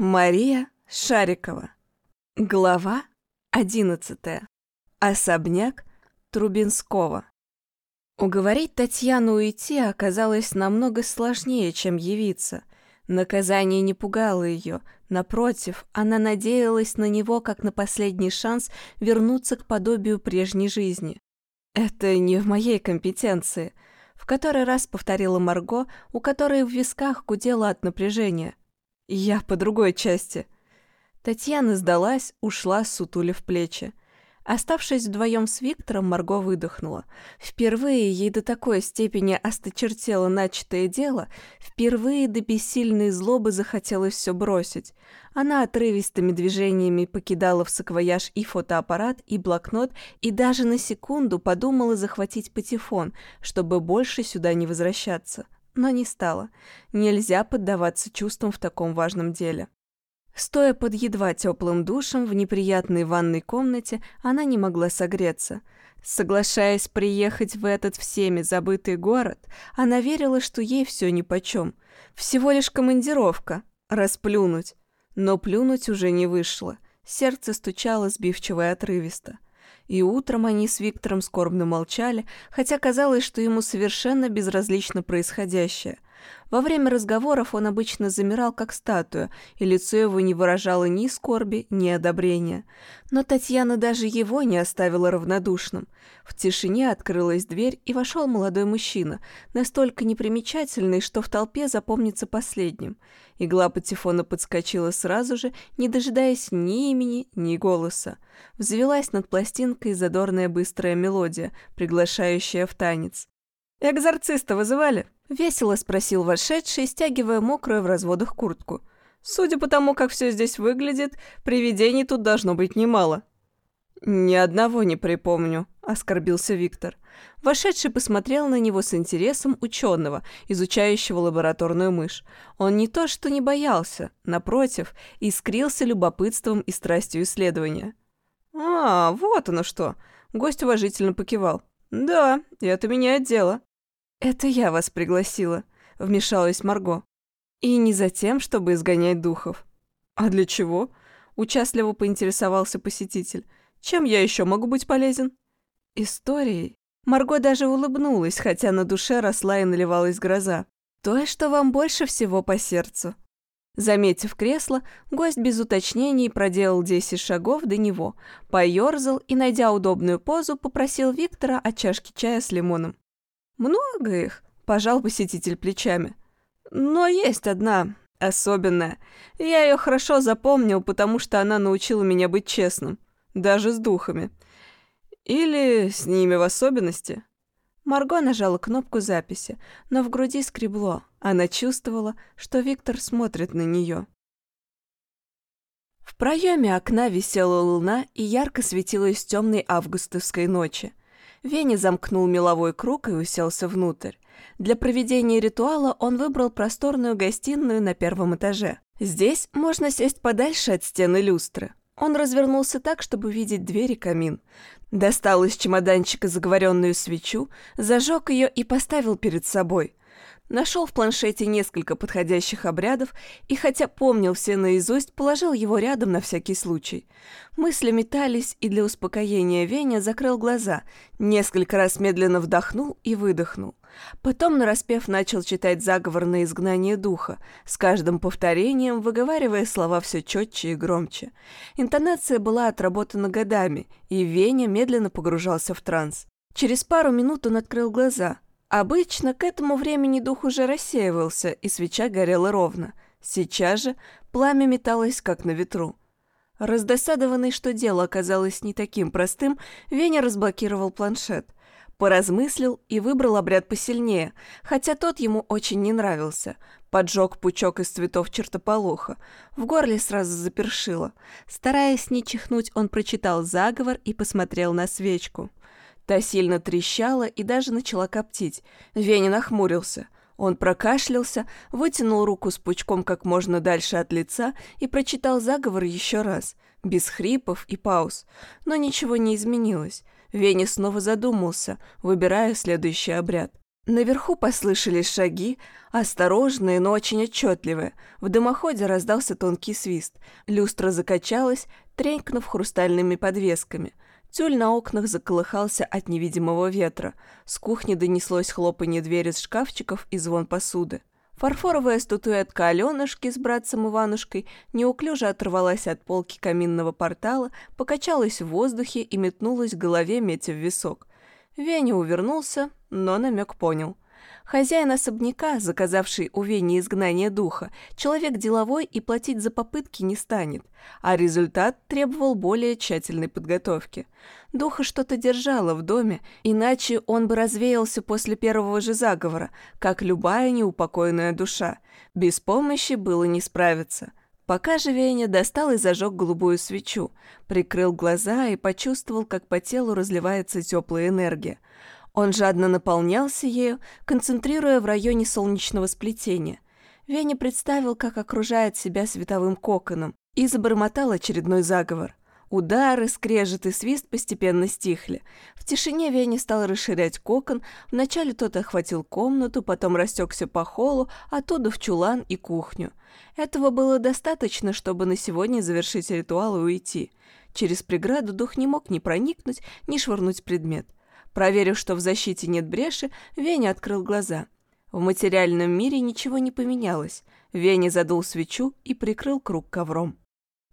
Мария Шарикова. Глава 11. Особняк Трубинского. Уговорить Татьяну уйти оказалось намного сложнее, чем явиться. Наказание не пугало ее, напротив, она надеялась на него как на последний шанс вернуться к подобию прежней жизни. «Это не в моей компетенции», — в который раз повторила Марго, у которой в висках гудело от напряжения. «Я по другой части». Татьяна сдалась, ушла, сутулив плечи. Оставшись вдвоем с Виктором, Марго выдохнула. Впервые ей до такой степени осточертело начатое дело, впервые до бессильной злобы захотелось все бросить. Она отрывистыми движениями покидала в саквояж и фотоаппарат, и блокнот, и даже на секунду подумала захватить патефон, чтобы больше сюда не возвращаться. Но не стала. Нельзя поддаваться чувствам в таком важном деле. Стоя под едва теплым душем в неприятной ванной комнате, она не могла согреться. Соглашаясь приехать в этот всеми забытый город, она верила, что ей все нипочем. Всего лишь командировка. Расплюнуть. Но плюнуть уже не вышло. Сердце стучало сбивчиво и отрывисто. И утром они с Виктором скорбно молчали, хотя казалось, что ему совершенно безразлично происходящее – во время разговоров он обычно замирал, как статуя, и лицо его не выражало ни скорби, ни одобрения. Но Татьяна даже его не оставила равнодушным. В тишине открылась дверь, и вошел молодой мужчина, настолько непримечательный, что в толпе запомнится последним. Игла патефона подскочила сразу же, не дожидаясь ни имени, ни голоса. Взвелась над пластинкой задорная быстрая мелодия, приглашающая в танец. «Экзорциста вызывали?» — весело спросил вошедший, стягивая мокрую в разводах куртку. «Судя по тому, как все здесь выглядит, привидений тут должно быть немало». «Ни одного не припомню», — оскорбился Виктор. Вошедший посмотрел на него с интересом ученого, изучающего лабораторную мышь. Он не то что не боялся, напротив, искрился любопытством и страстью исследования. «А, вот оно что!» — гость уважительно покивал. «Да, это меняет дело». «Это я вас пригласила», — вмешалась Марго. «И не за тем, чтобы изгонять духов». «А для чего?» — участливо поинтересовался посетитель. «Чем я еще могу быть полезен?» «Историей». Марго даже улыбнулась, хотя на душе росла и наливалась гроза. «То, что вам больше всего по сердцу». Заметив кресло, гость без уточнений проделал 10 шагов до него, поёрзал и, найдя удобную позу, попросил Виктора о чашке чая с лимоном. «Много их», — пожал посетитель плечами. «Но есть одна, особенная. Я ее хорошо запомнил, потому что она научила меня быть честным, даже с духами. Или с ними в особенности». Марго нажала кнопку записи, но в груди скребло. Она чувствовала, что Виктор смотрит на нее. В проеме окна висела луна и ярко светила из темной августовской ночи. Веня замкнул меловой круг и уселся внутрь. Для проведения ритуала он выбрал просторную гостиную на первом этаже. Здесь можно сесть подальше от стены люстры. Он развернулся так, чтобы видеть дверь и камин. Достал из чемоданчика заговоренную свечу, зажег ее и поставил перед собой. Нашел в планшете несколько подходящих обрядов и, хотя помнил все наизусть, положил его рядом на всякий случай. Мысли метались, и для успокоения Веня закрыл глаза, несколько раз медленно вдохнул и выдохнул. Потом, нараспев, начал читать заговор на изгнание духа, с каждым повторением выговаривая слова все четче и громче. Интонация была отработана годами, и Веня медленно погружался в транс. Через пару минут он открыл глаза – Обычно к этому времени дух уже рассеивался, и свеча горела ровно. Сейчас же пламя металось, как на ветру. Раздосадованный, что дело оказалось не таким простым, Веня разблокировал планшет. Поразмыслил и выбрал обряд посильнее, хотя тот ему очень не нравился. Поджег пучок из цветов чертополоха. В горле сразу запершило. Стараясь не чихнуть, он прочитал заговор и посмотрел на свечку. Та сильно трещала и даже начала коптить. Веня нахмурился. Он прокашлялся, вытянул руку с пучком как можно дальше от лица и прочитал заговор еще раз, без хрипов и пауз. Но ничего не изменилось. Веня снова задумался, выбирая следующий обряд. Наверху послышались шаги, осторожные, но очень отчетливые. В дымоходе раздался тонкий свист. Люстра закачалась, тренькнув хрустальными подвесками. Тюль на окнах заколыхался от невидимого ветра. С кухни донеслось хлопанье двери с шкафчиков и звон посуды. Фарфоровая статуэтка Аленушки с братцем Иванушкой неуклюже оторвалась от полки каминного портала, покачалась в воздухе и метнулась к голове, метя в висок. Веня увернулся, но намек понял. Хозяин особняка, заказавший у Вени изгнание духа, человек деловой и платить за попытки не станет, а результат требовал более тщательной подготовки. Духа что-то держало в доме, иначе он бы развеялся после первого же заговора, как любая неупокоенная душа. Без помощи было не справиться. Пока же Веня достал и зажег голубую свечу, прикрыл глаза и почувствовал, как по телу разливается теплая энергия. Он жадно наполнялся ею, концентрируя в районе солнечного сплетения. Веня представил, как окружает себя световым коконом, и забормотал очередной заговор. Удары, скрежет и свист постепенно стихли. В тишине Веня стал расширять кокон. Вначале тот охватил комнату, потом растекся по холлу, оттуда в чулан и кухню. Этого было достаточно, чтобы на сегодня завершить ритуал и уйти. Через преграду дух не мог ни проникнуть, ни швырнуть предмет. Проверив, что в защите нет бреши, Веня открыл глаза. В материальном мире ничего не поменялось. Веня задул свечу и прикрыл круг ковром.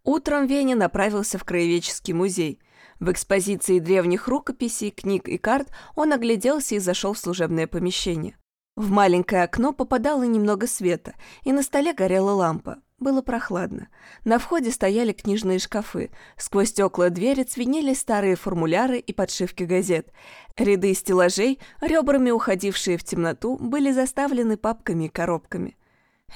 Утром Веня направился в Краеведческий музей. В экспозиции древних рукописей, книг и карт он огляделся и зашел в служебное помещение. В маленькое окно попадало немного света, и на столе горела лампа. Было прохладно. На входе стояли книжные шкафы. Сквозь стекла двери цвенели старые формуляры и подшивки газет. Ряды стеллажей, ребрами уходившие в темноту, были заставлены папками и коробками.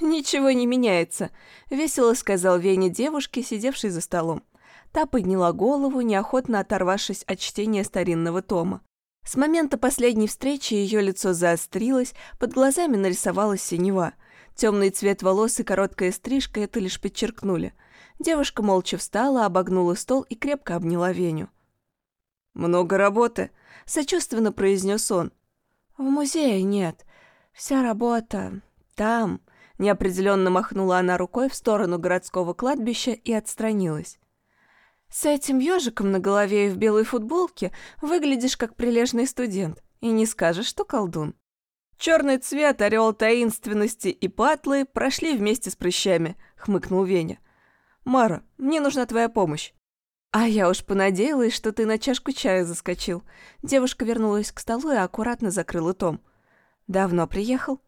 «Ничего не меняется», — весело сказал Веня девушке, сидевшей за столом. Та подняла голову, неохотно оторвавшись от чтения старинного тома. С момента последней встречи ее лицо заострилось, под глазами нарисовалась синева. Темный цвет волос и короткая стрижка это лишь подчеркнули. Девушка молча встала, обогнула стол и крепко обняла Веню. «Много работы», — сочувственно произнес он. «В музее нет. Вся работа там», Неопределенно махнула она рукой в сторону городского кладбища и отстранилась. «С этим ежиком на голове и в белой футболке выглядишь как прилежный студент, и не скажешь, что колдун». «Черный цвет, орел таинственности и патлы прошли вместе с прыщами», — хмыкнул Веня. «Мара, мне нужна твоя помощь». «А я уж понадеялась, что ты на чашку чая заскочил». Девушка вернулась к столу и аккуратно закрыла том. «Давно приехал?»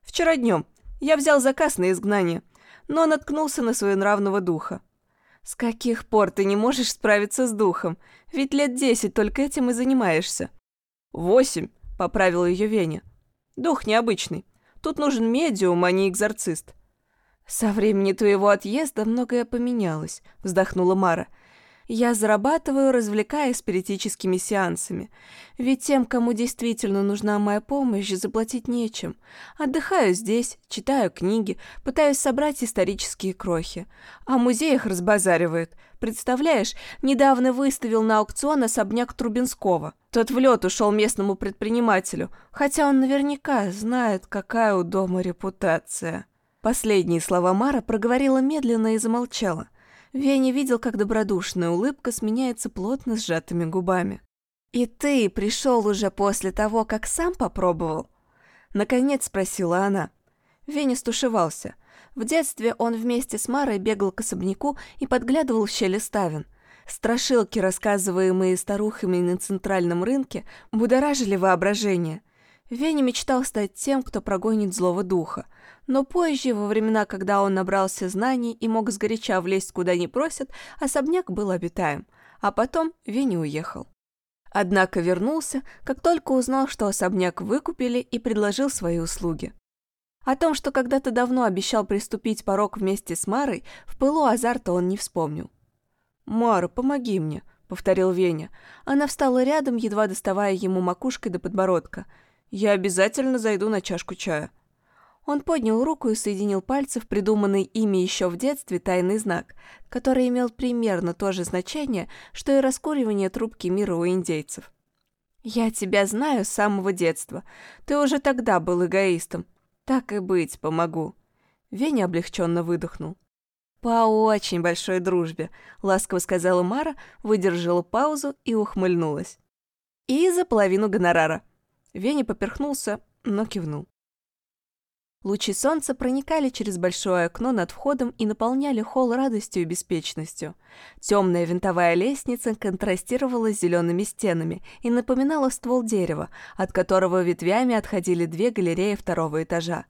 «Вчера днем. Я взял заказ на изгнание, но наткнулся на своенравного духа. «С каких пор ты не можешь справиться с духом? Ведь лет десять только этим и занимаешься». «Восемь», — поправил ее Веня. «Дух необычный. Тут нужен медиум, а не экзорцист». «Со времени твоего отъезда многое поменялось», — вздохнула Мара. Я зарабатываю, развлекая спиритическими сеансами. Ведь тем, кому действительно нужна моя помощь, заплатить нечем. Отдыхаю здесь, читаю книги, пытаюсь собрать исторические крохи. В музеях разбазаривают. Представляешь, недавно выставил на аукцион особняк Трубинского. Тот в лед ушел местному предпринимателю, хотя он наверняка знает, какая у дома репутация. Последние слова Мара проговорила медленно и замолчала. Веня видел, как добродушная улыбка сменяется плотно сжатыми губами. «И ты пришел уже после того, как сам попробовал?» Наконец спросила она. Веня стушевался. В детстве он вместе с Марой бегал к особняку и подглядывал в щели ставен. Страшилки, рассказываемые старухами на центральном рынке, будоражили воображение. Веня мечтал стать тем, кто прогонит злого духа. Но позже, во времена, когда он набрался знаний и мог сгоряча влезть куда не просят, особняк был обитаем. А потом Веня уехал. Однако вернулся, как только узнал, что особняк выкупили и предложил свои услуги. О том, что когда-то давно обещал приступить порог вместе с Марой, в пылу азарта он не вспомнил. «Мара, помоги мне», — повторил Веня. Она встала рядом, едва доставая ему макушкой до подбородка — я обязательно зайду на чашку чая». Он поднял руку и соединил пальцы в придуманный ими еще в детстве тайный знак, который имел примерно то же значение, что и раскуривание трубки мира у индейцев. Я тебя знаю с самого детства. Ты уже тогда был эгоистом. Так и быть, помогу. Веня облегченно выдохнул. «По очень большой дружбе», — ласково сказала Мара, выдержала паузу и ухмыльнулась. «И за половину гонорара». Веня поперхнулся, но кивнул. Лучи солнца проникали через большое окно над входом и наполняли холл радостью и беспечностью. Темная винтовая лестница контрастировала с зелеными стенами и напоминала ствол дерева, от которого ветвями отходили две галереи второго этажа.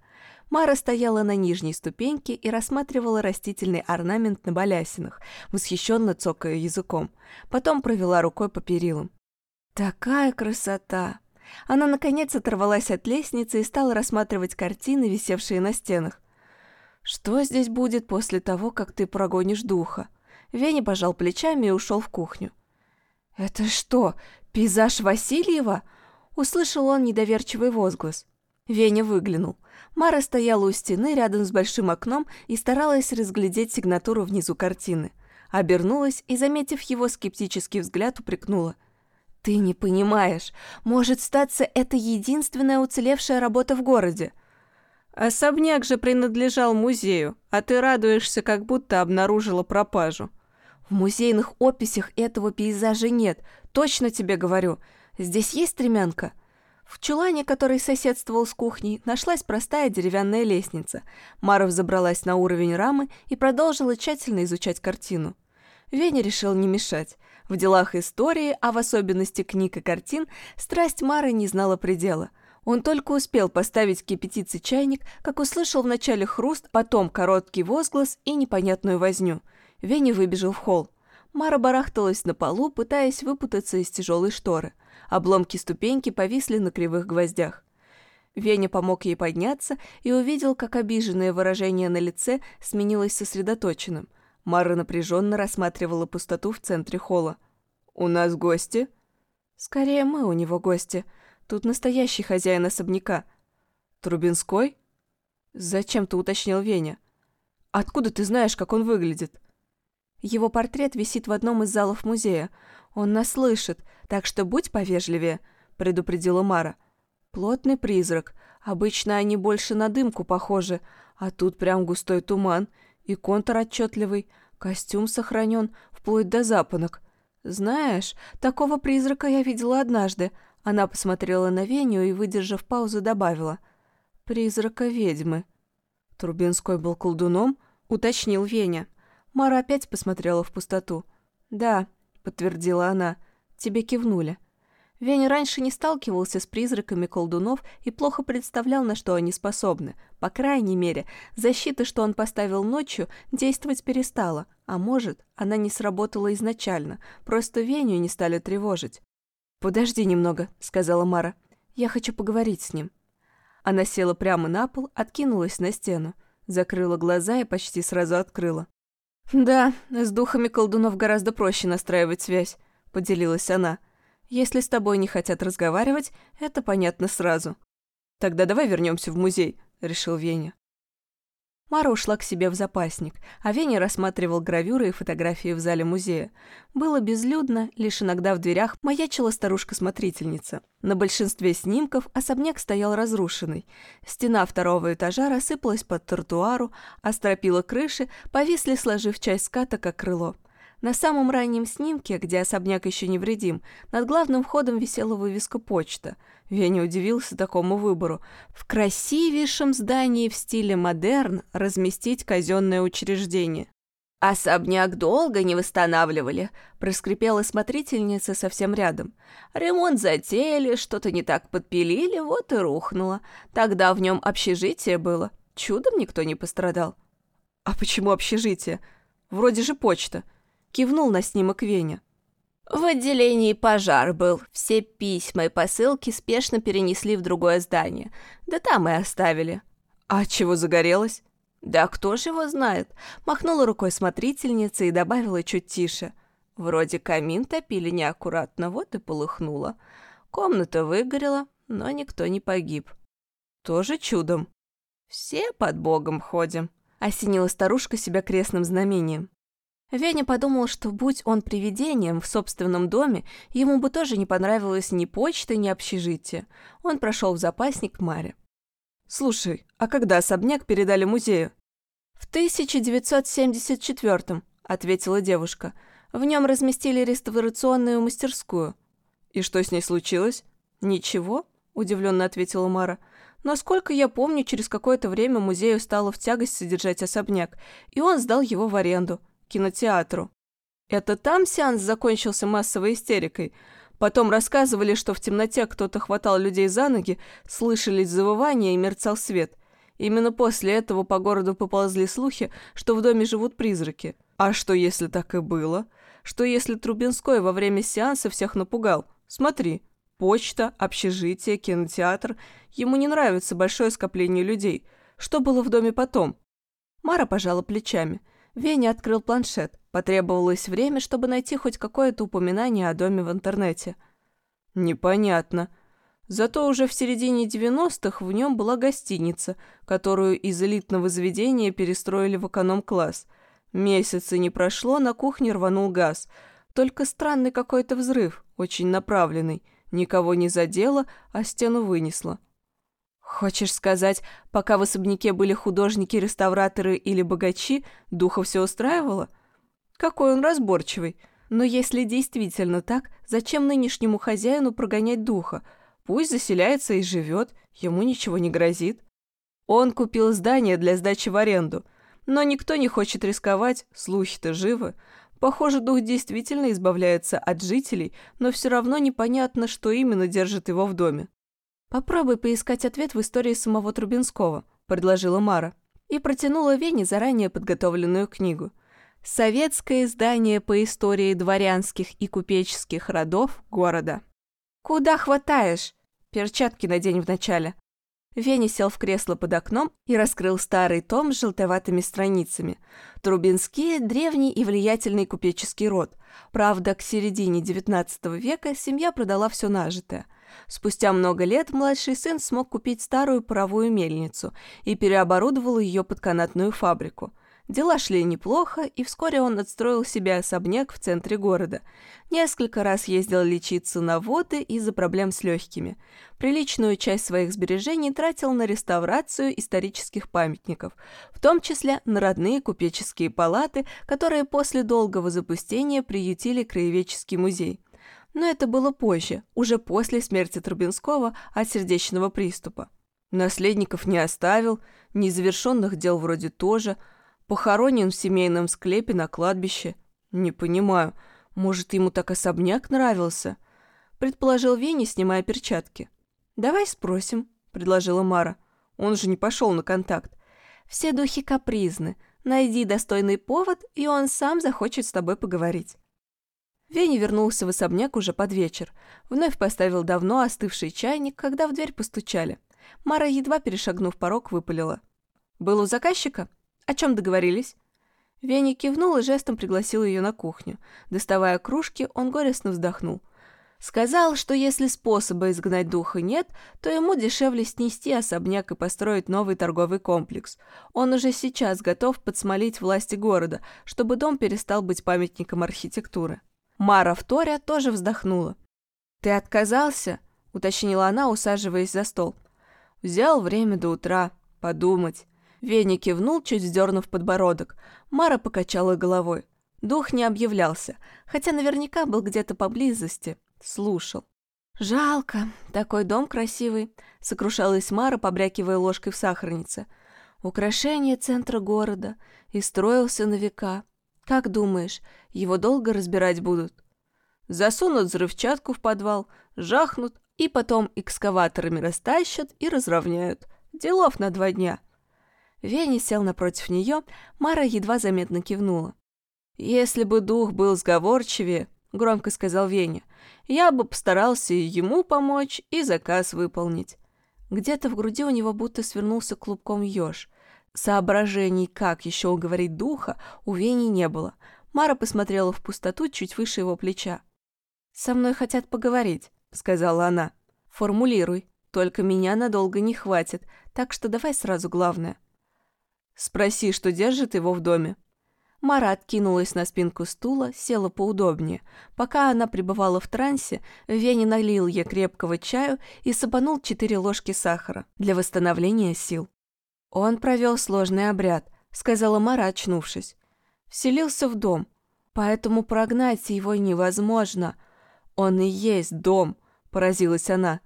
Мара стояла на нижней ступеньке и рассматривала растительный орнамент на балясинах, восхищенно цокая языком. Потом провела рукой по перилам. «Такая красота!» Она, наконец, оторвалась от лестницы и стала рассматривать картины, висевшие на стенах. «Что здесь будет после того, как ты прогонишь духа?» Веня пожал плечами и ушел в кухню. «Это что, пейзаж Васильева?» Услышал он недоверчивый возглас. Веня выглянул. Мара стояла у стены рядом с большим окном и старалась разглядеть сигнатуру внизу картины. Обернулась и, заметив его скептический взгляд, упрекнула – «Ты не понимаешь. Может, статься это единственная уцелевшая работа в городе». «Особняк же принадлежал музею, а ты радуешься, как будто обнаружила пропажу». «В музейных описях этого пейзажа нет, точно тебе говорю. Здесь есть стремянка?» В чулане, который соседствовал с кухней, нашлась простая деревянная лестница. Мара забралась на уровень рамы и продолжила тщательно изучать картину. Веня решил не мешать. В делах истории, а в особенности книг и картин, страсть Мары не знала предела. Он только успел поставить кипятиться чайник, как услышал вначале хруст, потом короткий возглас и непонятную возню. Веня выбежал в холл. Мара барахталась на полу, пытаясь выпутаться из тяжелой шторы. Обломки ступеньки повисли на кривых гвоздях. Веня помог ей подняться и увидел, как обиженное выражение на лице сменилось сосредоточенным. Мара напряженно рассматривала пустоту в центре холла. «У нас гости?» «Скорее мы у него гости. Тут настоящий хозяин особняка». «Трубинской?» «Зачем ты уточнил Веня?» «Откуда ты знаешь, как он выглядит?» «Его портрет висит в одном из залов музея. Он нас слышит, так что будь повежливее», — предупредила Мара. «Плотный призрак. Обычно они больше на дымку похожи, а тут прям густой туман, и контур отчетливый, костюм сохранен, вплоть до запонок. Знаешь, такого призрака я видела однажды. Она посмотрела на Веню и, выдержав паузу, добавила. «Призрака ведьмы». Трубинской был колдуном, уточнил Веня. Мара опять посмотрела в пустоту. «Да», — подтвердила она, — «тебе кивнули». Веня раньше не сталкивался с призраками колдунов и плохо представлял, на что они способны. По крайней мере, защита, что он поставил ночью, действовать перестала. А может, она не сработала изначально, просто Веню не стали тревожить. «Подожди немного», — сказала Мара. «Я хочу поговорить с ним». Она села прямо на пол, откинулась на стену, закрыла глаза и почти сразу открыла. «Да, с духами колдунов гораздо проще настраивать связь», — поделилась она. Если с тобой не хотят разговаривать, это понятно сразу. Тогда давай вернемся в музей, решил Веня. Мара ушла к себе в запасник, а Веня рассматривал гравюры и фотографии в зале музея. Было безлюдно, лишь иногда в дверях маячила старушка-смотрительница. На большинстве снимков особняк стоял разрушенный. Стена второго этажа рассыпалась под тротуару, а стропила крыши повисли, сложив часть ската, как крыло. На самом раннем снимке, где особняк еще невредим, над главным входом висела вывеска «Почта». Веня удивился такому выбору. В красивейшем здании в стиле модерн разместить казенное учреждение. «Особняк долго не восстанавливали», — проскрипела смотрительница совсем рядом. «Ремонт затеяли, что-то не так подпилили, вот и рухнуло. Тогда в нем общежитие было. Чудом никто не пострадал». «А почему общежитие? Вроде же почта», Кивнул на снимок Веня. В отделении пожар был. Все письма и посылки спешно перенесли в другое здание. Да там и оставили. А чего загорелось? Да кто же его знает? Махнула рукой смотрительница и добавила чуть тише. Вроде камин топили неаккуратно, вот и полыхнуло. Комната выгорела, но никто не погиб. Тоже чудом. Все под Богом ходим. Осенила старушка себя крестным знамением. Веня подумал, что будь он привидением в собственном доме, ему бы тоже не понравилось ни почта, ни общежитие. Он прошел в запасник к Маре. «Слушай, а когда особняк передали музею?» «В 1974-м», — ответила девушка. «В нем разместили реставрационную мастерскую». «И что с ней случилось?» «Ничего», — удивленно ответила Мара. «Насколько я помню, через какое-то время музею стало в тягость содержать особняк, и он сдал его в аренду, кинотеатру. Это там сеанс закончился массовой истерикой. Потом рассказывали, что в темноте кто-то хватал людей за ноги, слышались завывания и мерцал свет. Именно после этого по городу поползли слухи, что в доме живут призраки. А что, если так и было? Что, если Трубинской во время сеанса всех напугал? Смотри, почта, общежитие, кинотеатр. Ему не нравится большое скопление людей. Что было в доме потом? Мара пожала плечами. Веня открыл планшет. Потребовалось время, чтобы найти хоть какое-то упоминание о доме в интернете. Непонятно. Зато уже в середине 90-х в нем была гостиница, которую из элитного заведения перестроили в эконом-класс. Месяца не прошло, на кухне рванул газ. Только странный какой-то взрыв, очень направленный. Никого не задело, а стену вынесло. Хочешь сказать, пока в особняке были художники-реставраторы или богачи, духа все устраивало? Какой он разборчивый. Но если действительно так, зачем нынешнему хозяину прогонять духа? Пусть заселяется и живет, ему ничего не грозит. Он купил здание для сдачи в аренду, но никто не хочет рисковать, слухи-то живы. Похоже, дух действительно избавляется от жителей, но все равно непонятно, что именно держит его в доме. «Попробуй поискать ответ в истории самого Трубинского», – предложила Мара. И протянула Вене заранее подготовленную книгу. «Советское издание по истории дворянских и купеческих родов города». «Куда хватаешь?» «Перчатки надень вначале». Веня сел в кресло под окном и раскрыл старый том с желтоватыми страницами. Трубинские – древний и влиятельный купеческий род. Правда, к середине XIX века семья продала все нажитое – Спустя много лет младший сын смог купить старую паровую мельницу и переоборудовал ее под канатную фабрику. Дела шли неплохо, и вскоре он отстроил себе особняк в центре города. Несколько раз ездил лечиться на воды из-за проблем с легкими. Приличную часть своих сбережений тратил на реставрацию исторических памятников, в том числе на родные купеческие палаты, которые после долгого запустения приютили краеведческий музей но это было позже, уже после смерти Трубинского от сердечного приступа. Наследников не оставил, незавершенных дел вроде тоже, похоронен в семейном склепе на кладбище. Не понимаю, может, ему так особняк нравился? Предположил Веня, снимая перчатки. «Давай спросим», — предложила Мара. Он же не пошел на контакт. «Все духи капризны. Найди достойный повод, и он сам захочет с тобой поговорить». Веня вернулся в особняк уже под вечер. Вновь поставил давно остывший чайник, когда в дверь постучали. Мара, едва перешагнув порог, выпалила. «Был у заказчика? О чем договорились?» Веня кивнул и жестом пригласил ее на кухню. Доставая кружки, он горестно вздохнул. Сказал, что если способа изгнать духа нет, то ему дешевле снести особняк и построить новый торговый комплекс. Он уже сейчас готов подсмолить власти города, чтобы дом перестал быть памятником архитектуры. Мара Вторя тоже вздохнула. «Ты отказался?» — уточнила она, усаживаясь за стол. «Взял время до утра. Подумать». Веня кивнул, чуть вздернув подбородок. Мара покачала головой. Дух не объявлялся, хотя наверняка был где-то поблизости. Слушал. «Жалко, такой дом красивый», — сокрушалась Мара, побрякивая ложкой в сахарнице. «Украшение центра города. И строился на века. Как думаешь, его долго разбирать будут? Засунут взрывчатку в подвал, жахнут и потом экскаваторами растащат и разровняют. Делов на два дня. Веня сел напротив нее, Мара едва заметно кивнула. «Если бы дух был сговорчивее», — громко сказал Веня, «я бы постарался ему помочь, и заказ выполнить». Где-то в груди у него будто свернулся клубком еж. Соображений, как еще уговорить духа, у Вени не было. Мара посмотрела в пустоту чуть выше его плеча. «Со мной хотят поговорить», — сказала она. «Формулируй. Только меня надолго не хватит, так что давай сразу главное». «Спроси, что держит его в доме». Мара откинулась на спинку стула, села поудобнее. Пока она пребывала в трансе, Вене налил ей крепкого чаю и сыпанул четыре ложки сахара для восстановления сил. «Он провел сложный обряд», — сказала Мара, очнувшись. «Вселился в дом, поэтому прогнать его невозможно. Он и есть дом», — поразилась она.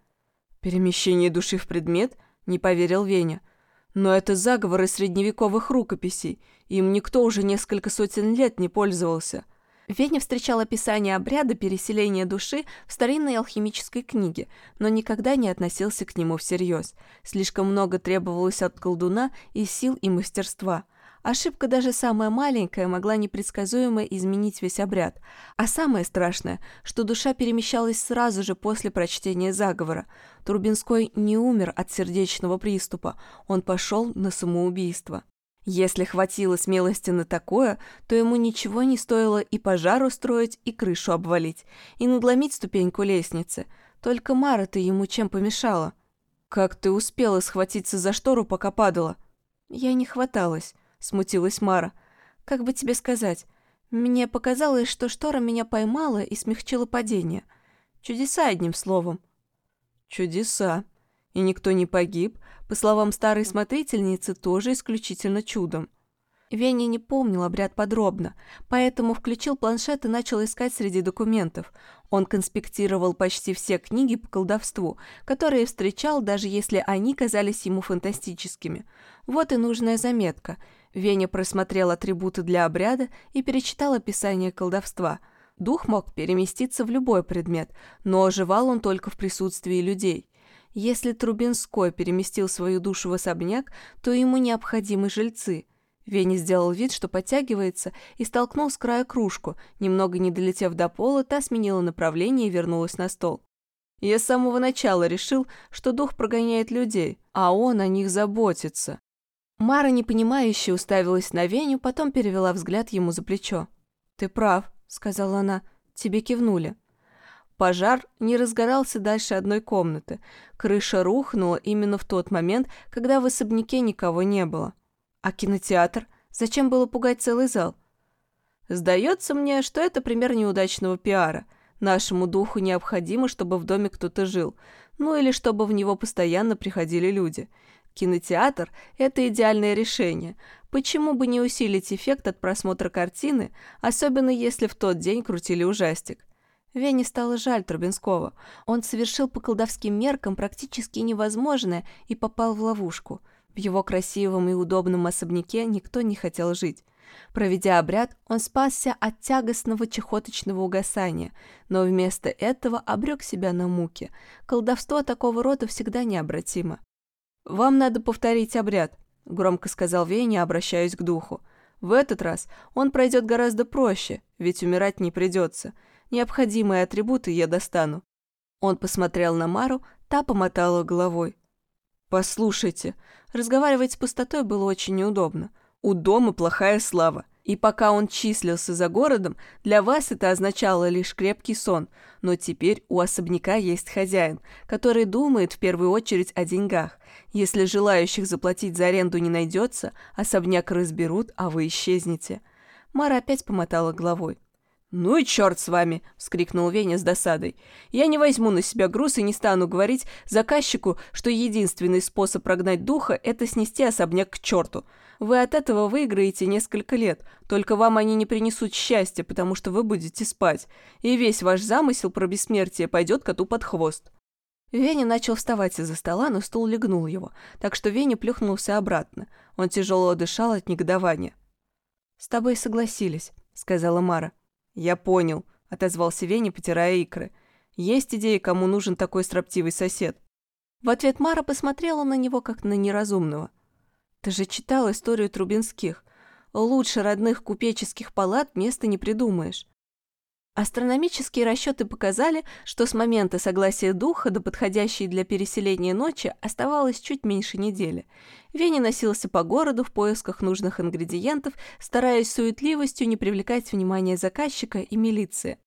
«Перемещение души в предмет?» — не поверил Веня. «Но это заговоры средневековых рукописей, им никто уже несколько сотен лет не пользовался. Веня встречал описание обряда переселения души в старинной алхимической книге, но никогда не относился к нему всерьез. Слишком много требовалось от колдуна и сил, и мастерства. Ошибка даже самая маленькая могла непредсказуемо изменить весь обряд. А самое страшное, что душа перемещалась сразу же после прочтения заговора. Трубинской не умер от сердечного приступа, он пошел на самоубийство. Если хватило смелости на такое, то ему ничего не стоило и пожар устроить, и крышу обвалить, и надломить ступеньку лестницы. Только Мара-то ему чем помешала? «Как ты успела схватиться за штору, пока падала?» «Я не хваталась», — смутилась Мара. «Как бы тебе сказать? Мне показалось, что штора меня поймала и смягчила падение. Чудеса, одним словом». «Чудеса. И никто не погиб, по словам старой смотрительницы, тоже исключительно чудом. Веня не помнил обряд подробно, поэтому включил планшет и начал искать среди документов. Он конспектировал почти все книги по колдовству, которые встречал, даже если они казались ему фантастическими. Вот и нужная заметка. Веня просмотрел атрибуты для обряда и перечитал описание колдовства. Дух мог переместиться в любой предмет, но оживал он только в присутствии людей. Если Трубинской переместил свою душу в особняк, то ему необходимы жильцы. Веня сделал вид, что подтягивается, и столкнул с края кружку. Немного не долетев до пола, та сменила направление и вернулась на стол. Я с самого начала решил, что дух прогоняет людей, а он о них заботится. Мара, непонимающе, уставилась на Веню, потом перевела взгляд ему за плечо. «Ты прав», — сказала она, — «тебе кивнули». Пожар не разгорался дальше одной комнаты. Крыша рухнула именно в тот момент, когда в особняке никого не было. А кинотеатр? Зачем было пугать целый зал? Сдается мне, что это пример неудачного пиара. Нашему духу необходимо, чтобы в доме кто-то жил, ну или чтобы в него постоянно приходили люди. Кинотеатр – это идеальное решение. Почему бы не усилить эффект от просмотра картины, особенно если в тот день крутили ужастик? Вене стало жаль Трубинского. Он совершил по колдовским меркам практически невозможное и попал в ловушку. В его красивом и удобном особняке никто не хотел жить. Проведя обряд, он спасся от тягостного чехоточного угасания, но вместо этого обрек себя на муки. Колдовство такого рода всегда необратимо. «Вам надо повторить обряд», — громко сказал Веня, обращаясь к духу. «В этот раз он пройдет гораздо проще, ведь умирать не придется. Необходимые атрибуты я достану». Он посмотрел на Мару, та помотала головой. «Послушайте, разговаривать с пустотой было очень неудобно. У дома плохая слава. И пока он числился за городом, для вас это означало лишь крепкий сон, но теперь у особняка есть хозяин, который думает в первую очередь о деньгах. Если желающих заплатить за аренду не найдется, особняк разберут, а вы исчезнете». Мара опять помотала головой. «Ну и черт с вами!» — вскрикнул Веня с досадой. «Я не возьму на себя груз и не стану говорить заказчику, что единственный способ прогнать духа — это снести особняк к черту. Вы от этого выиграете несколько лет, только вам они не принесут счастья, потому что вы будете спать, и весь ваш замысел про бессмертие пойдет коту под хвост». Веня начал вставать из-за стола, но стул легнул его, так что Веня плюхнулся обратно. Он тяжело дышал от негодования. «С тобой согласились», — сказала Мара. «Я понял», — отозвался Веня, потирая икры. «Есть идеи, кому нужен такой строптивый сосед?» В ответ Мара посмотрела на него, как на неразумного. «Ты же читал историю Трубинских. Лучше родных купеческих палат места не придумаешь. Астрономические расчеты показали, что с момента согласия духа до подходящей для переселения ночи оставалось чуть меньше недели. Веня носился по городу в поисках нужных ингредиентов, стараясь суетливостью не привлекать внимание заказчика и милиции.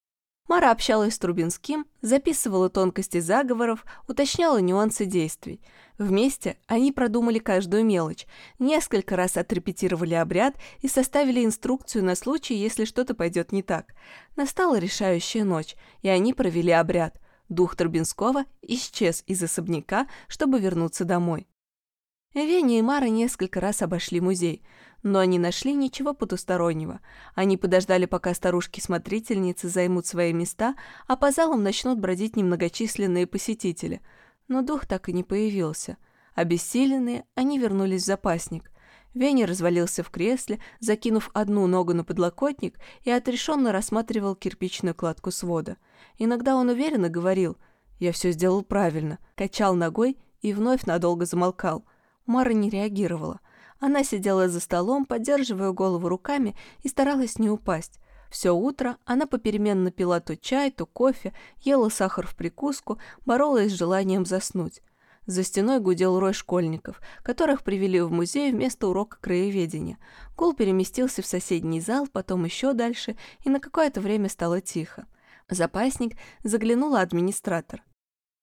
Мара общалась с Трубинским, записывала тонкости заговоров, уточняла нюансы действий. Вместе они продумали каждую мелочь, несколько раз отрепетировали обряд и составили инструкцию на случай, если что-то пойдет не так. Настала решающая ночь, и они провели обряд. Дух Трубинского исчез из особняка, чтобы вернуться домой. Веня и Мара несколько раз обошли музей, но они нашли ничего потустороннего. Они подождали, пока старушки-смотрительницы займут свои места, а по залам начнут бродить немногочисленные посетители. Но дух так и не появился. Обессиленные, они вернулись в запасник. Веня развалился в кресле, закинув одну ногу на подлокотник и отрешенно рассматривал кирпичную кладку свода. Иногда он уверенно говорил «Я все сделал правильно», качал ногой и вновь надолго замолкал – Мара не реагировала. Она сидела за столом, поддерживая голову руками и старалась не упасть. Все утро она попеременно пила то чай, то кофе, ела сахар в прикуску, боролась с желанием заснуть. За стеной гудел рой школьников, которых привели в музей вместо урока краеведения. Гул переместился в соседний зал, потом еще дальше, и на какое-то время стало тихо. Запасник заглянула администратор.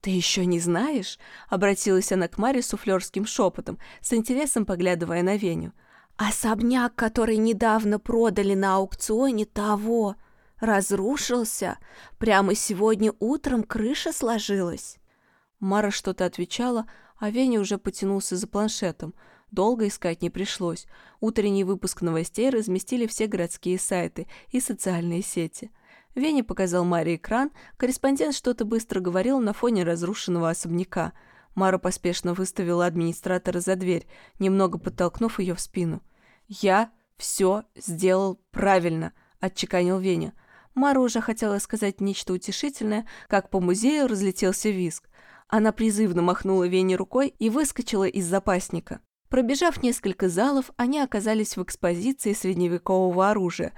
«Ты еще не знаешь?» — обратилась она к Маре суфлерским шепотом, с интересом поглядывая на Веню. «Особняк, который недавно продали на аукционе того, разрушился. Прямо сегодня утром крыша сложилась». Мара что-то отвечала, а Веня уже потянулся за планшетом. Долго искать не пришлось. Утренний выпуск новостей разместили все городские сайты и социальные сети — Веня показал Маре экран, корреспондент что-то быстро говорил на фоне разрушенного особняка. Мара поспешно выставила администратора за дверь, немного подтолкнув ее в спину. «Я все сделал правильно», — отчеканил Веня. Мара уже хотела сказать нечто утешительное, как по музею разлетелся визг. Она призывно махнула Вене рукой и выскочила из запасника. Пробежав несколько залов, они оказались в экспозиции средневекового оружия.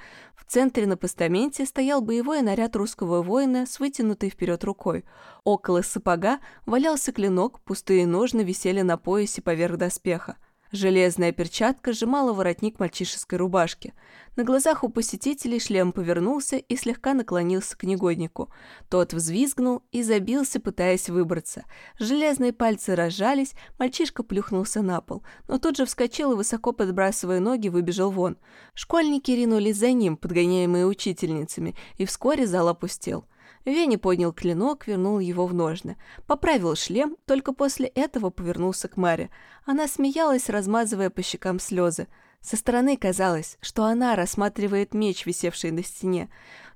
В центре на постаменте стоял боевой наряд русского воина с вытянутой вперед рукой. Около сапога валялся клинок, пустые ножны висели на поясе поверх доспеха. Железная перчатка сжимала воротник мальчишеской рубашки. На глазах у посетителей шлем повернулся и слегка наклонился к негоднику. Тот взвизгнул и забился, пытаясь выбраться. Железные пальцы разжались, мальчишка плюхнулся на пол, но тут же вскочил и, высоко подбрасывая ноги, выбежал вон. Школьники ринулись за ним, подгоняемые учительницами, и вскоре зал опустел. Венни поднял клинок, вернул его в ножны. Поправил шлем, только после этого повернулся к Маре. Она смеялась, размазывая по щекам слезы. Со стороны казалось, что она рассматривает меч, висевший на стене.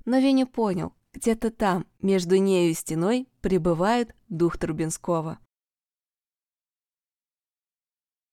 Но Венни понял, где-то там, между нею и стеной, пребывает дух Трубинского.